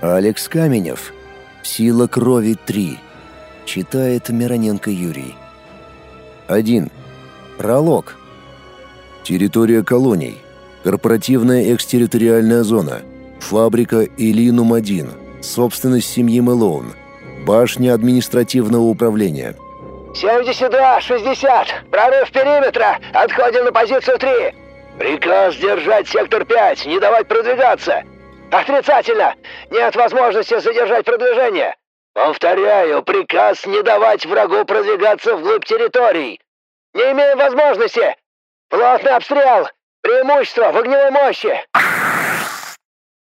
Алекс Каменев. Сила крови 3. Читает Мироненко Юрий. 1. Пролог. Территория колоний. Корпоративная экстерриториальная зона. Фабрика Илинум-1. Собственность семьи Мэлоун. Башня административного управления. 72-60! Прорыв периметра! Отходим на позицию 3! Приказ держать сектор 5, не давать продвигаться! Отрицательно! Нет возможности задержать продвижение! Повторяю, приказ не давать врагу продвигаться вглубь территорий! Не имеем возможности! Плотный обстрел! Преимущество в огневой мощи!»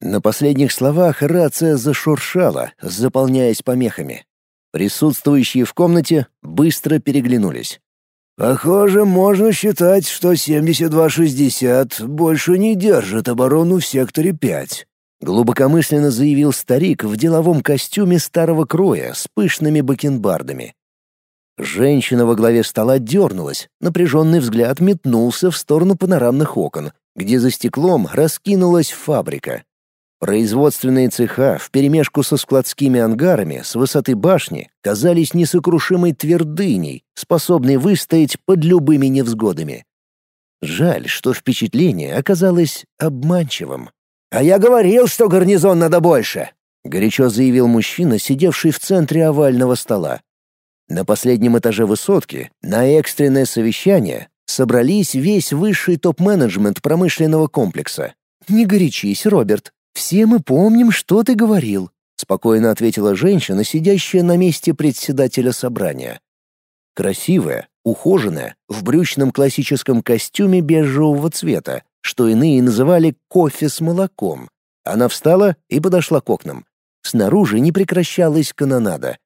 На последних словах рация зашуршала, заполняясь помехами. Присутствующие в комнате быстро переглянулись. «Похоже, можно считать, что 7260 больше не держит оборону в секторе 5», глубокомысленно заявил старик в деловом костюме старого кроя с пышными бакенбардами. Женщина во главе стола дернулась, напряженный взгляд метнулся в сторону панорамных окон, где за стеклом раскинулась фабрика. Производственные цеха вперемешку со складскими ангарами с высоты башни казались несокрушимой твердыней, способной выстоять под любыми невзгодами. Жаль, что впечатление оказалось обманчивым. «А я говорил, что гарнизон надо больше!» — горячо заявил мужчина, сидевший в центре овального стола. На последнем этаже высотки, на экстренное совещание, собрались весь высший топ-менеджмент промышленного комплекса. «Не горячись, Роберт. «Все мы помним, что ты говорил», — спокойно ответила женщина, сидящая на месте председателя собрания. Красивая, ухоженная, в брючном классическом костюме бежевого цвета, что иные называли «кофе с молоком». Она встала и подошла к окнам. Снаружи не прекращалась канонада.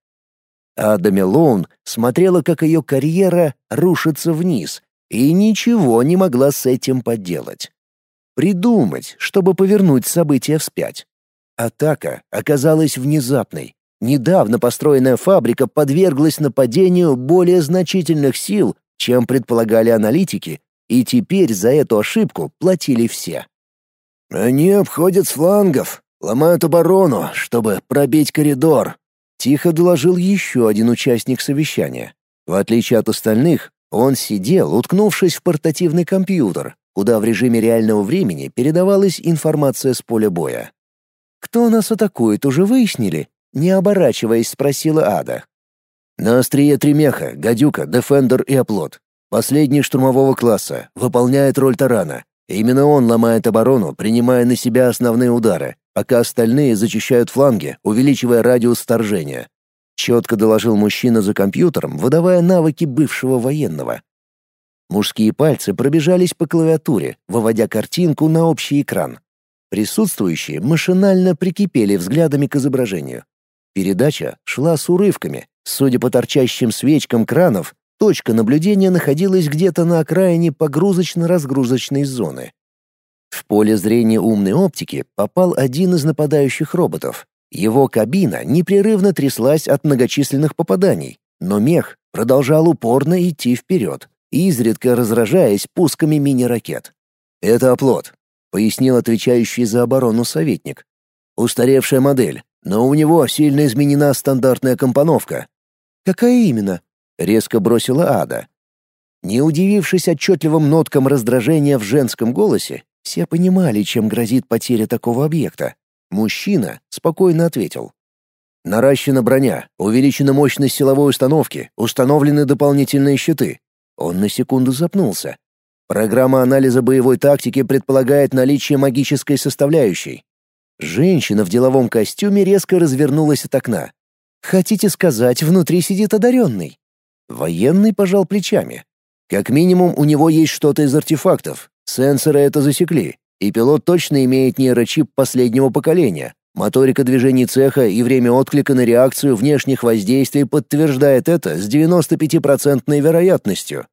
Ада Мелоун смотрела, как ее карьера рушится вниз, и ничего не могла с этим поделать придумать, чтобы повернуть события вспять. Атака оказалась внезапной. Недавно построенная фабрика подверглась нападению более значительных сил, чем предполагали аналитики, и теперь за эту ошибку платили все. «Они обходят с флангов, ломают оборону, чтобы пробить коридор», — тихо доложил еще один участник совещания. В отличие от остальных, он сидел, уткнувшись в портативный компьютер, куда в режиме реального времени передавалась информация с поля боя. «Кто нас атакует, уже выяснили?» — не оборачиваясь, спросила Ада. «На острие Тремеха, Гадюка, Дефендер и Оплот. Последний штурмового класса, выполняет роль тарана. Именно он ломает оборону, принимая на себя основные удары, пока остальные зачищают фланги, увеличивая радиус вторжения. Четко доложил мужчина за компьютером, выдавая навыки бывшего военного. Мужские пальцы пробежались по клавиатуре, выводя картинку на общий экран. Присутствующие машинально прикипели взглядами к изображению. Передача шла с урывками. Судя по торчащим свечкам кранов, точка наблюдения находилась где-то на окраине погрузочно-разгрузочной зоны. В поле зрения умной оптики попал один из нападающих роботов. Его кабина непрерывно тряслась от многочисленных попаданий, но мех продолжал упорно идти вперед, изредка разражаясь пусками мини-ракет. «Это оплот», — пояснил отвечающий за оборону советник. «Устаревшая модель, но у него сильно изменена стандартная компоновка». «Какая именно?» — резко бросила Ада. Не удивившись отчетливым ноткам раздражения в женском голосе, все понимали, чем грозит потеря такого объекта. Мужчина спокойно ответил. Наращена броня, увеличена мощность силовой установки, установлены дополнительные щиты. Он на секунду запнулся. Программа анализа боевой тактики предполагает наличие магической составляющей. Женщина в деловом костюме резко развернулась от окна. «Хотите сказать, внутри сидит одаренный?» Военный пожал плечами. «Как минимум, у него есть что-то из артефактов. Сенсоры это засекли. И пилот точно имеет нейрочип последнего поколения. Моторика движений цеха и время отклика на реакцию внешних воздействий подтверждает это с 95% вероятностью.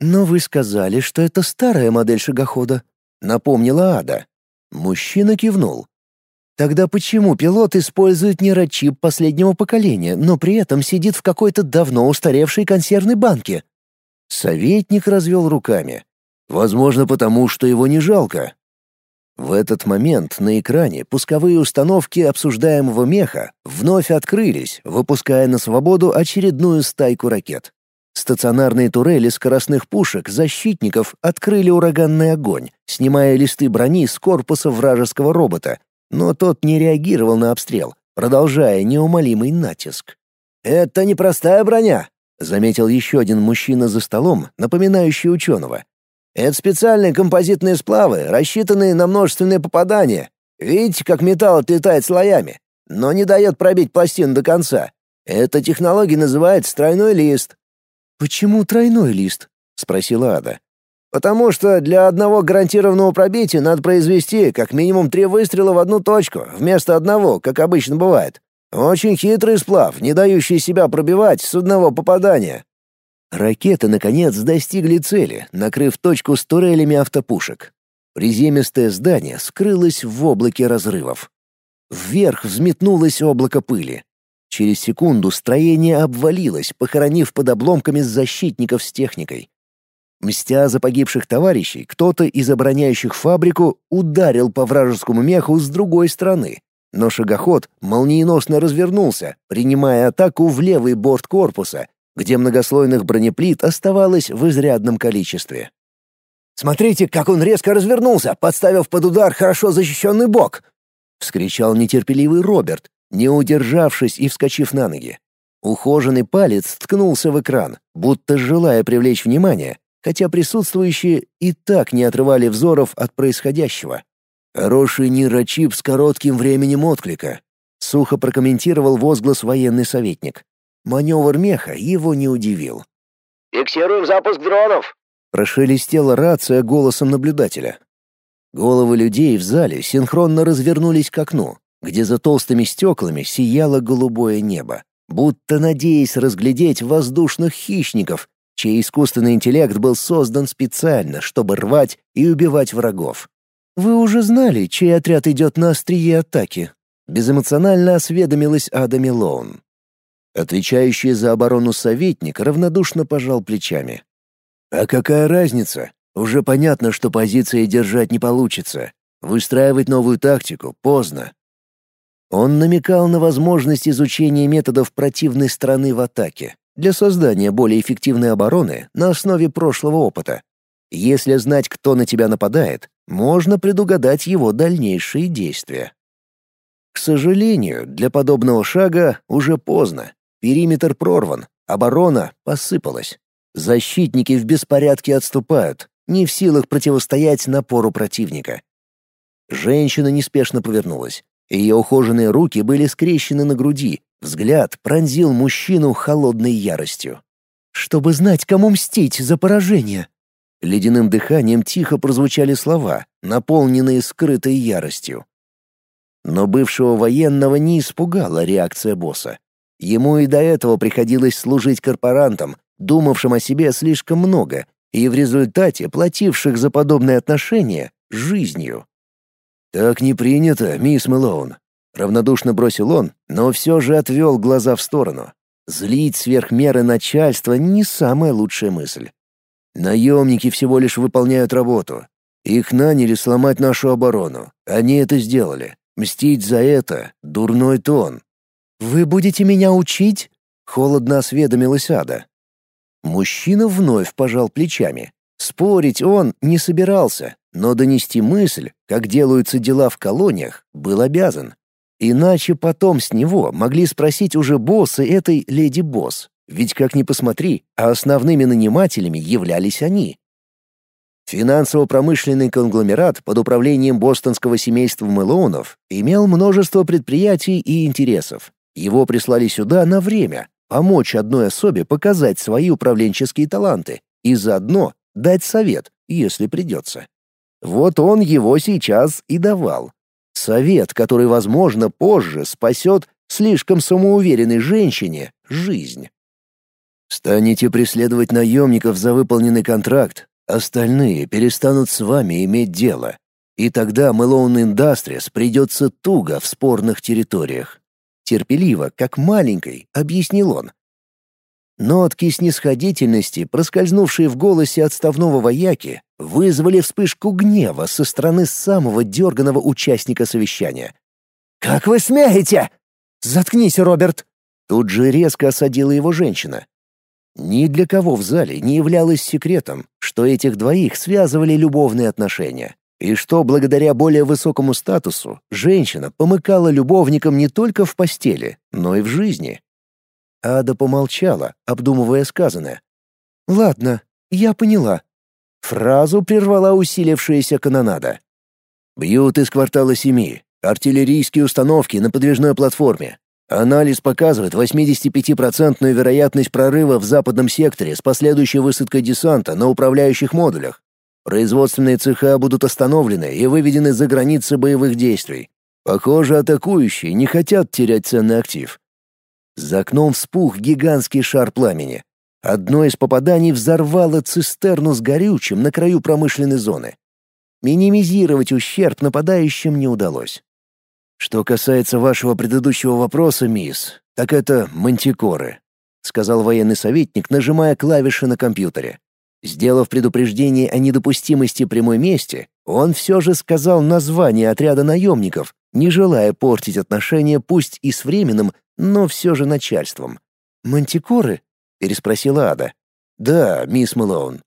«Но вы сказали, что это старая модель шагохода», — напомнила Ада. Мужчина кивнул. «Тогда почему пилот использует нейрочип последнего поколения, но при этом сидит в какой-то давно устаревшей консервной банке?» Советник развел руками. «Возможно, потому что его не жалко. В этот момент на экране пусковые установки обсуждаемого меха вновь открылись, выпуская на свободу очередную стайку ракет. Стационарные турели скоростных пушек защитников открыли ураганный огонь, снимая листы брони с корпуса вражеского робота, но тот не реагировал на обстрел, продолжая неумолимый натиск. «Это непростая броня», — заметил еще один мужчина за столом, напоминающий ученого. Это специальные композитные сплавы, рассчитанные на множественные попадания. Видите, как металл отлетает слоями, но не дает пробить пластину до конца. Эта технология называется тройной лист. «Почему тройной лист?» — спросила Ада. «Потому что для одного гарантированного пробития надо произвести как минимум три выстрела в одну точку, вместо одного, как обычно бывает. Очень хитрый сплав, не дающий себя пробивать с одного попадания. Ракеты, наконец, достигли цели, накрыв точку с турелями автопушек. Приземистое здание скрылось в облаке разрывов. Вверх взметнулось облако пыли. Через секунду строение обвалилось, похоронив под обломками защитников с техникой. Мстя за погибших товарищей, кто-то из обороняющих фабрику ударил по вражескому меху с другой стороны, но шагоход молниеносно развернулся, принимая атаку в левый борт корпуса, где многослойных бронеплит оставалось в изрядном количестве. «Смотрите, как он резко развернулся, подставив под удар хорошо защищенный бок!» — вскричал нетерпеливый Роберт, не удержавшись и вскочив на ноги. Ухоженный палец ткнулся в экран, будто желая привлечь внимание, хотя присутствующие и так не отрывали взоров от происходящего. «Хороший нейрочип с коротким временем отклика», — сухо прокомментировал возглас военный советник. Маневр меха его не удивил. «Фиксируем запуск дронов!» Прошелестела рация голосом наблюдателя. Головы людей в зале синхронно развернулись к окну, где за толстыми стеклами сияло голубое небо, будто надеясь разглядеть воздушных хищников, чей искусственный интеллект был создан специально, чтобы рвать и убивать врагов. «Вы уже знали, чей отряд идет на острие атаки?» Безэмоционально осведомилась Ада Милоун. Отвечающий за оборону советник равнодушно пожал плечами. «А какая разница? Уже понятно, что позиции держать не получится. Выстраивать новую тактику поздно». Он намекал на возможность изучения методов противной стороны в атаке для создания более эффективной обороны на основе прошлого опыта. Если знать, кто на тебя нападает, можно предугадать его дальнейшие действия. К сожалению, для подобного шага уже поздно. Периметр прорван, оборона посыпалась. Защитники в беспорядке отступают, не в силах противостоять напору противника. Женщина неспешно повернулась. Ее ухоженные руки были скрещены на груди, взгляд пронзил мужчину холодной яростью. «Чтобы знать, кому мстить за поражение!» Ледяным дыханием тихо прозвучали слова, наполненные скрытой яростью. Но бывшего военного не испугала реакция босса. Ему и до этого приходилось служить корпорантам, думавшим о себе слишком много и в результате плативших за подобные отношения жизнью. «Так не принято, мисс Мэлоун», — равнодушно бросил он, но все же отвел глаза в сторону. Злить сверх меры начальства — не самая лучшая мысль. Наемники всего лишь выполняют работу. Их наняли сломать нашу оборону. Они это сделали. Мстить за это — дурной тон. «Вы будете меня учить?» — холодно осведомилась Ада. Мужчина вновь пожал плечами. Спорить он не собирался, но донести мысль, как делаются дела в колониях, был обязан. Иначе потом с него могли спросить уже боссы этой леди-босс, ведь как ни посмотри, а основными нанимателями являлись они. Финансово-промышленный конгломерат под управлением бостонского семейства Мэлоунов имел множество предприятий и интересов. Его прислали сюда на время, помочь одной особе показать свои управленческие таланты и заодно дать совет, если придется. Вот он его сейчас и давал. Совет, который, возможно, позже спасет слишком самоуверенной женщине жизнь. Станете преследовать наемников за выполненный контракт, остальные перестанут с вами иметь дело. И тогда Мэлоун Индастриас придется туго в спорных территориях терпеливо, как маленькой, объяснил он. Нотки снисходительности, проскользнувшие в голосе отставного вояки, вызвали вспышку гнева со стороны самого дерганого участника совещания. «Как вы смеете?» «Заткнись, Роберт!» Тут же резко осадила его женщина. Ни для кого в зале не являлось секретом, что этих двоих связывали любовные отношения, и что благодаря более высокому статусу женщина помыкала любовникам не только в постели, но и в жизни. Ада помолчала, обдумывая сказанное. «Ладно, я поняла». Фразу прервала усилившаяся канонада. «Бьют из квартала семи. Артиллерийские установки на подвижной платформе. Анализ показывает 85% вероятность прорыва в западном секторе с последующей высадкой десанта на управляющих модулях. Производственные цеха будут остановлены и выведены за границы боевых действий. Похоже, атакующие не хотят терять ценный актив. За окном вспух гигантский шар пламени. Одно из попаданий взорвало цистерну с горючим на краю промышленной зоны. Минимизировать ущерб нападающим не удалось. Что касается вашего предыдущего вопроса, мисс, так это мантикоры, сказал военный советник, нажимая клавиши на компьютере. Сделав предупреждение о недопустимости прямой мести, он все же сказал название отряда наемников, не желая портить отношения пусть и с временным, но все же начальством. «Мантикоры?» — переспросила Ада. «Да, мисс Мэлоун».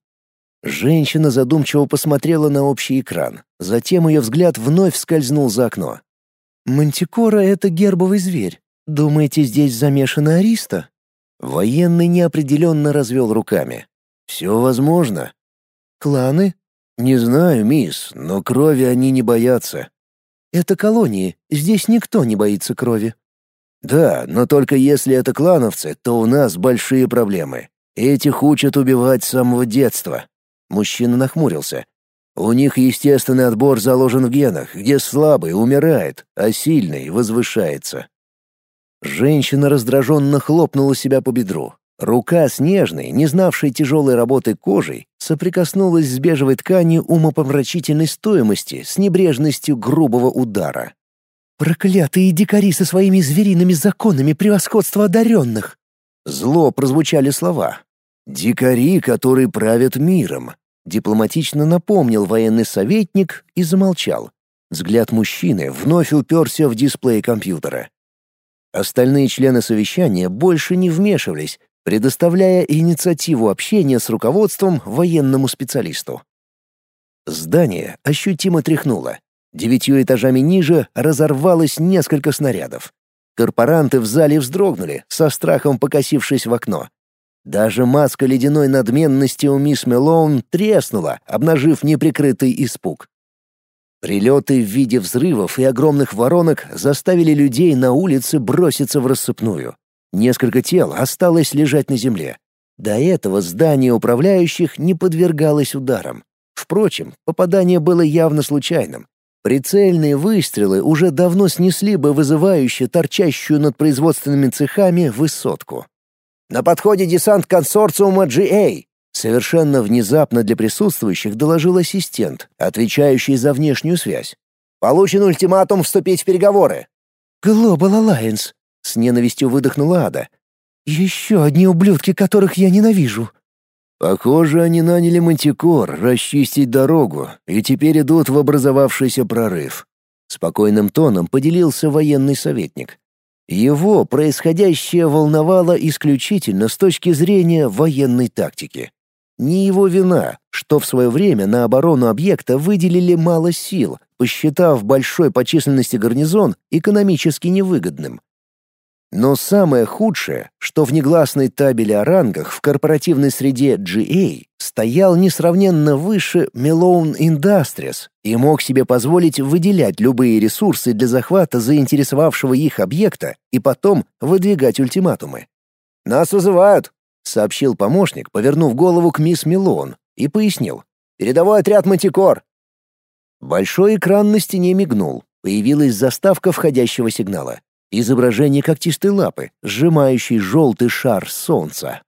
Женщина задумчиво посмотрела на общий экран. Затем ее взгляд вновь скользнул за окно. «Мантикора — это гербовый зверь. Думаете, здесь замешана Ариста?» Военный неопределенно развел руками. «Все возможно». «Кланы?» «Не знаю, мисс, но крови они не боятся». «Это колонии. Здесь никто не боится крови». Да, но только если это клановцы, то у нас большие проблемы. Этих учат убивать с самого детства. Мужчина нахмурился. У них естественный отбор заложен в генах, где слабый умирает, а сильный возвышается. Женщина раздраженно хлопнула себя по бедру. Рука снежной, не знавшей тяжелой работы кожей, соприкоснулась с бежевой тканью умопомрачительной стоимости с небрежностью грубого удара. Проклятые дикари со своими звериными законами превосходства одаренных!» Зло прозвучали слова. «Дикари, которые правят миром», — дипломатично напомнил военный советник и замолчал. Взгляд мужчины вновь уперся в дисплей компьютера. Остальные члены совещания больше не вмешивались, предоставляя инициативу общения с руководством военному специалисту. Здание ощутимо тряхнуло. Девятью этажами ниже разорвалось несколько снарядов. Корпоранты в зале вздрогнули, со страхом покосившись в окно. Даже маска ледяной надменности у мисс Мелоун треснула, обнажив неприкрытый испуг. Прилеты в виде взрывов и огромных воронок заставили людей на улице броситься в рассыпную. Несколько тел осталось лежать на земле. До этого здание управляющих не подвергалось ударам. Впрочем, попадание было явно случайным. Прицельные выстрелы уже давно снесли бы вызывающе торчащую над производственными цехами высотку. «На подходе десант консорциума GA!» Совершенно внезапно для присутствующих доложил ассистент, отвечающий за внешнюю связь. «Получен ультиматум вступить в переговоры». «Global Alliance», — с ненавистью выдохнула Ада. «Еще одни ублюдки, которых я ненавижу». Похоже, они наняли мантикор расчистить дорогу и теперь идут в образовавшийся прорыв. Спокойным тоном поделился военный советник. Его происходящее волновало исключительно с точки зрения военной тактики. Не его вина, что в свое время на оборону объекта выделили мало сил, посчитав большой по численности гарнизон экономически невыгодным. Но самое худшее, что в негласной табели о рангах в корпоративной среде GA стоял несравненно выше Melown Industries и мог себе позволить выделять любые ресурсы для захвата заинтересовавшего их объекта и потом выдвигать ультиматумы. «Нас вызывают», — сообщил помощник, повернув голову к мисс Мелоун, и пояснил. «Передовой отряд «Мантикор». Большой экран на стене мигнул. Появилась заставка входящего сигнала изображение когтистой лапы, сжимающей желтый шар солнца.